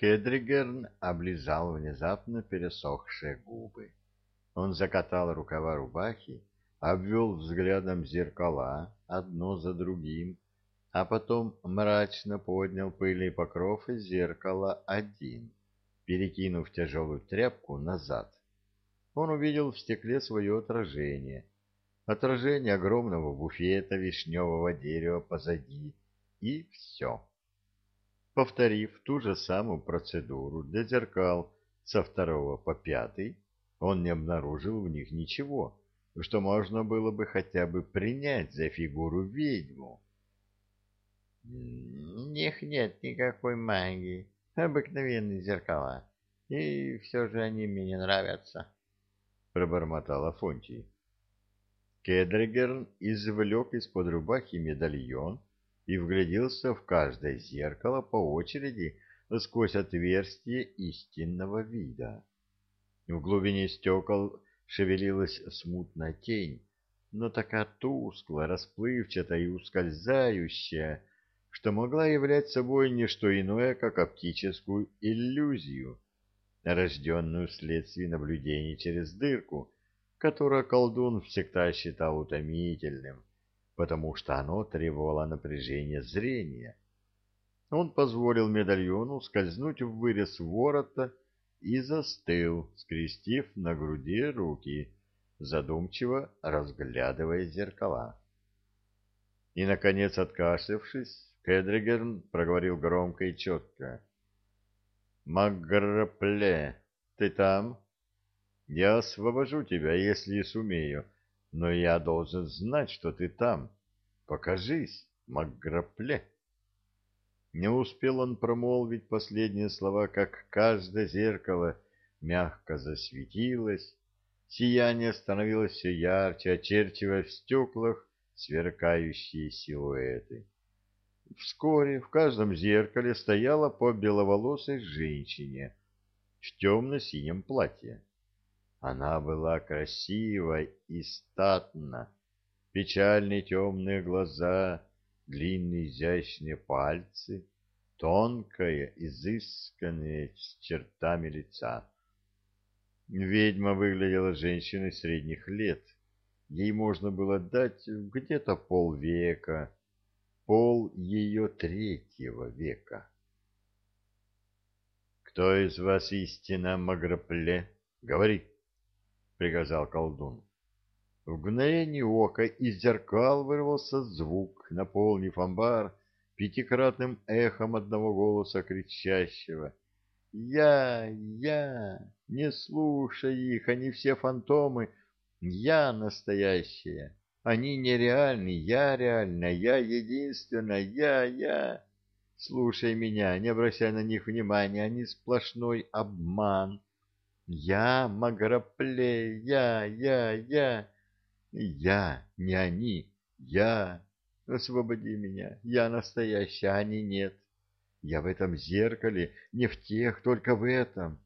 Кедригерн облизал внезапно пересохшие губы. Он закатал рукава рубахи, обвел взглядом зеркала, одно за другим, а потом мрачно поднял пыльный покров из зеркала один, перекинув тяжелую тряпку назад. Он увидел в стекле свое отражение, отражение огромного буфета вишневого дерева позади, и все. Повторив ту же самую процедуру для зеркал со второго по пятый, он не обнаружил в них ничего, что можно было бы хотя бы принять за фигуру ведьму. — них нет никакой магии, обыкновенные зеркала, и все же они мне не нравятся, — пробормотал Афонтий. Кедригерн извлек из-под рубахи медальон и вгляделся в каждое зеркало по очереди сквозь отверстие истинного вида. В глубине стекол шевелилась смутная тень, но такая тусклая, расплывчатая и ускользающая, что могла являть собой не что иное, как оптическую иллюзию, рожденную вследствие наблюдений через дырку, которое колдун всегда считал утомительным, потому что оно требовало напряжения зрения. Он позволил медальону скользнуть в вырез ворота и застыл, скрестив на груди руки, задумчиво разглядывая зеркала. И, наконец, откашлявшись, Кедригерн проговорил громко и четко. «Маграпле, ты там?» Я освобожу тебя, если сумею, но я должен знать, что ты там. Покажись, Макграпле. Не успел он промолвить последние слова, как каждое зеркало мягко засветилось, сияние становилось все ярче, очерчивая в стеклах сверкающие силуэты. Вскоре в каждом зеркале стояла по беловолосой женщине в темно-синем платье. Она была красива и статна, печальные темные глаза, длинные изящные пальцы, тонкая, изысканная с чертами лица. Ведьма выглядела женщиной средних лет. Ей можно было дать где-то полвека, пол ее третьего века. «Кто из вас истина Маграпле? Говори!» Приказал колдун. В мгновение ока из зеркал вырвался звук, наполнив амбар пятикратным эхом одного голоса кричащего. «Я! Я! Не слушай их, они все фантомы! Я настоящая! Они нереальны, я реальна, я единственная, я, я! Слушай меня, не обращай на них внимания, они сплошной обман!» Я Маграпле, я, я, я. Я, не они, я. Освободи меня, я настоящий, а они нет. Я в этом зеркале, не в тех, только в этом.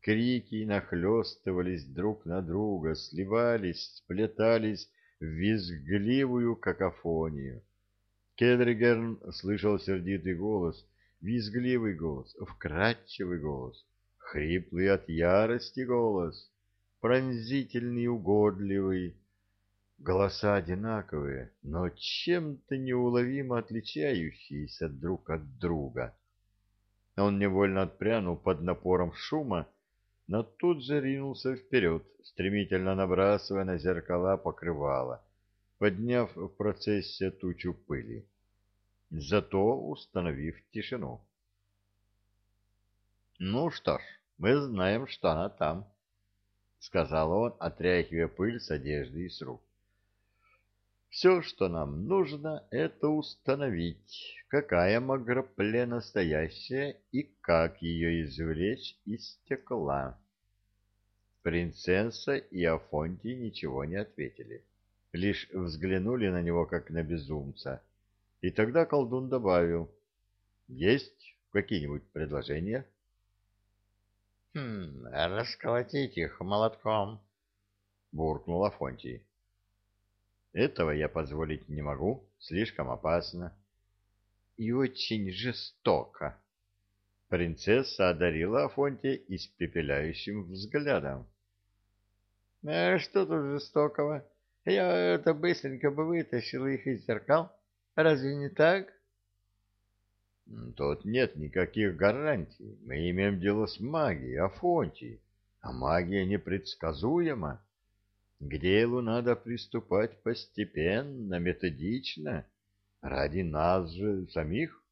Крики нахлестывались друг на друга, сливались, сплетались в визгливую какофонию. Кедригерн слышал сердитый голос, визгливый голос, вкрадчивый голос хриплый от ярости голос, пронзительный и угодливый. Голоса одинаковые, но чем-то неуловимо отличающиеся друг от друга. Он невольно отпрянул под напором шума, но тут же ринулся вперед, стремительно набрасывая на зеркала покрывало, подняв в процессе тучу пыли, зато установив тишину. Ну что ж, мы знаем, что она там, — сказал он, отряхивая пыль с одежды и с рук. Все, что нам нужно, это установить, какая Маграпле настоящая и как ее извлечь из стекла. Принцесса и Афонтий ничего не ответили, лишь взглянули на него, как на безумца. И тогда колдун добавил, «Есть какие-нибудь предложения?» Хм, расколотить их молотком, буркнул Афонтий. Этого я позволить не могу, слишком опасно. И очень жестоко, Принцесса одарила Афонте испепеляющим взглядом. — А что тут жестокого? Я это быстренько бы вытащил их из зеркал. Разве не так? — Тут нет никаких гарантий. Мы имеем дело с магией, Афонтией, а магия непредсказуема. К делу надо приступать постепенно, методично, ради нас же самих.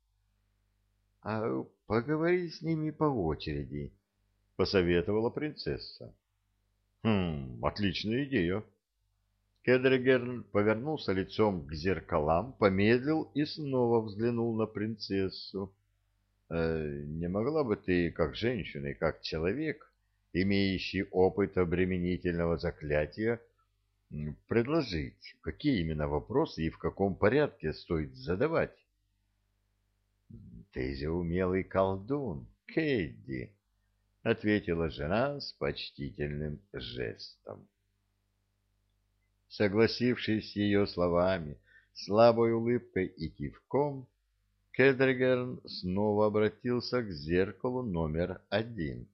— А поговори с ними по очереди, — посоветовала принцесса. — Хм, отличная идея. Кедригерн повернулся лицом к зеркалам, помедлил и снова взглянул на принцессу. «Э, «Не могла бы ты, как женщина и как человек, имеющий опыт обременительного заклятия, предложить, какие именно вопросы и в каком порядке стоит задавать?» «Ты же умелый колдун, Кэдди», — ответила жена с почтительным жестом. Согласившись с ее словами, слабой улыбкой и кивком, Кедригерн снова обратился к зеркалу номер один.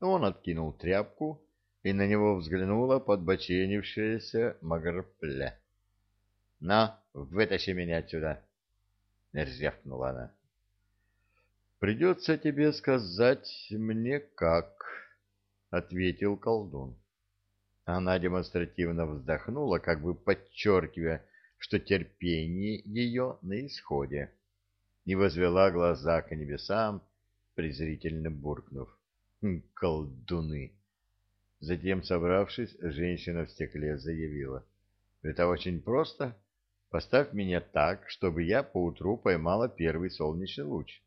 Он откинул тряпку, и на него взглянула подбоченившаяся Магарпля. — На, вытащи меня отсюда! — рявкнула она. — Придется тебе сказать мне как, — ответил колдун. Она демонстративно вздохнула, как бы подчеркивая, что терпение ее на исходе, и возвела глаза к небесам, презрительно буркнув. «Хм, «Колдуны!» Затем, собравшись, женщина в стекле заявила. «Это очень просто. Поставь меня так, чтобы я поутру поймала первый солнечный луч.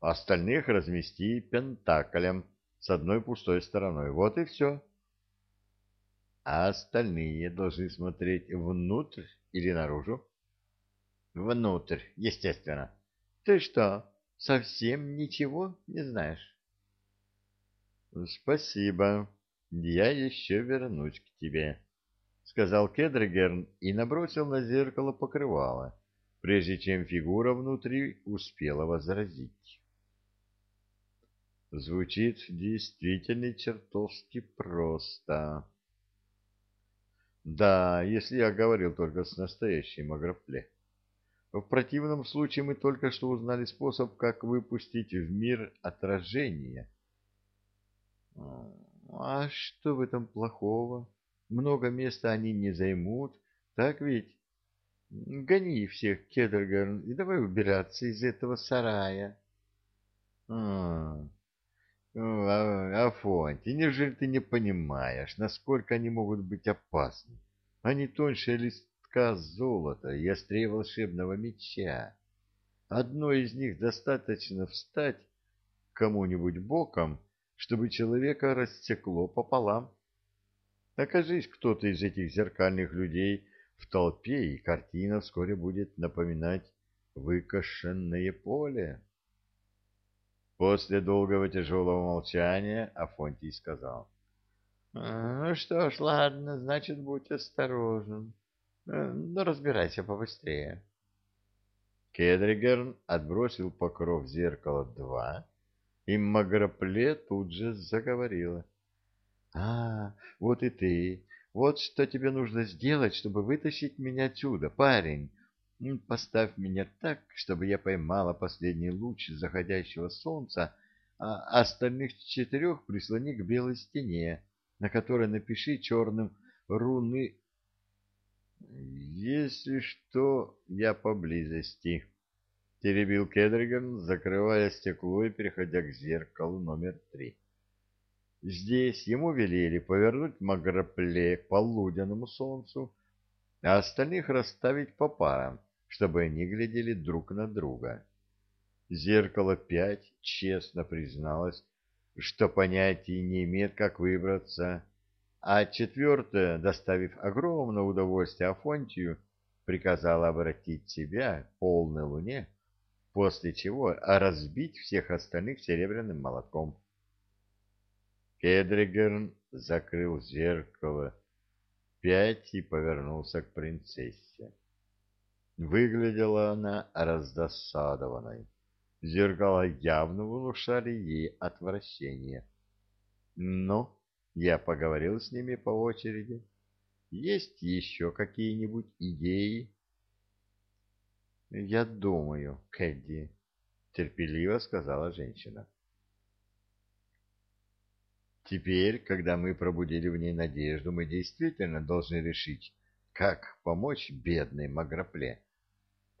Остальных размести пентаклем с одной пустой стороной. Вот и все» а остальные должны смотреть внутрь или наружу? Внутрь, естественно. Ты что, совсем ничего не знаешь? Спасибо. Я еще вернусь к тебе, сказал Кедригерн и набросил на зеркало покрывало, прежде чем фигура внутри успела возразить. Звучит действительно чертовски просто. Да, если я говорил только с настоящим Агропле. В противном случае мы только что узнали способ, как выпустить в мир отражение. А что в этом плохого? Много места они не займут, так ведь? Гони всех, Кедергарн, и давай убираться из этого сарая. А, Афонти, неужели ты не понимаешь, насколько они могут быть опасны? Они тоньше листка золота и острее волшебного меча. Одной из них достаточно встать кому-нибудь боком, чтобы человека рассекло пополам. Окажись кто-то из этих зеркальных людей в толпе, и картина вскоре будет напоминать выкошенное поле. После долгого тяжелого молчания Афонтий сказал. — Ну что ж, ладно, значит, будь осторожен. Ну, разбирайся побыстрее. Кедригерн отбросил покров зеркала два, и Магропле тут же заговорила. — А, вот и ты. Вот что тебе нужно сделать, чтобы вытащить меня отсюда, парень. Поставь меня так, чтобы я поймала последний луч заходящего солнца, а остальных четырех прислони к белой стене, на которой напиши черным руны «Если что, я поблизости», — теребил Кедриган, закрывая стекло и переходя к зеркалу номер три. Здесь ему велели повернуть Магропле к полуденному солнцу, а остальных расставить по парам, чтобы они глядели друг на друга. Зеркало пять честно призналось, что понятия не имеет, как выбраться, а четвертое, доставив огромное удовольствие Афонтию, приказала обратить себя полной луне, после чего разбить всех остальных серебряным молотком. Кедригерн закрыл зеркало пять и повернулся к принцессе. Выглядела она раздосадованной. Зеркала явно внушали ей отвращение. Но я поговорил с ними по очереди. Есть еще какие-нибудь идеи? Я думаю, Кэдди, терпеливо сказала женщина. Теперь, когда мы пробудили в ней надежду, мы действительно должны решить, как помочь бедной Маграпле.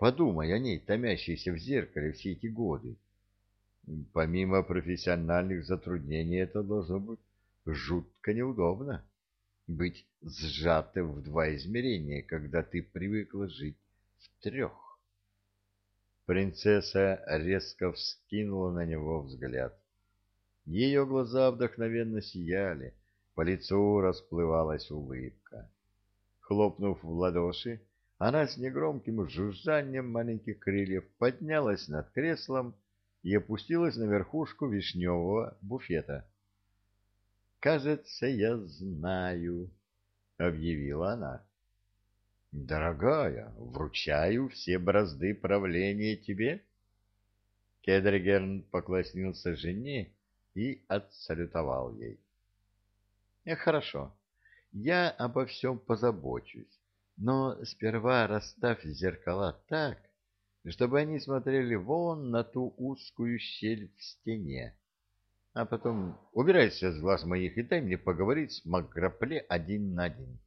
Подумай о ней, томящейся в зеркале все эти годы. Помимо профессиональных затруднений, это должно быть жутко неудобно. Быть сжатым в два измерения, когда ты привыкла жить в трех. Принцесса резко вскинула на него взгляд. Ее глаза вдохновенно сияли, по лицу расплывалась улыбка. Хлопнув в ладоши, она с негромким жужжанием маленьких крыльев поднялась над креслом и опустилась на верхушку вишневого буфета. «Кажется, я знаю», — объявила она. «Дорогая, вручаю все бразды правления тебе». Кедригерн поклонился жене и отсалютовал ей. «Э, «Хорошо, я обо всем позабочусь, но сперва расставь зеркала так, чтобы они смотрели вон на ту узкую щель в стене. А потом убирайся с глаз моих и дай мне поговорить с Маграпле один на один».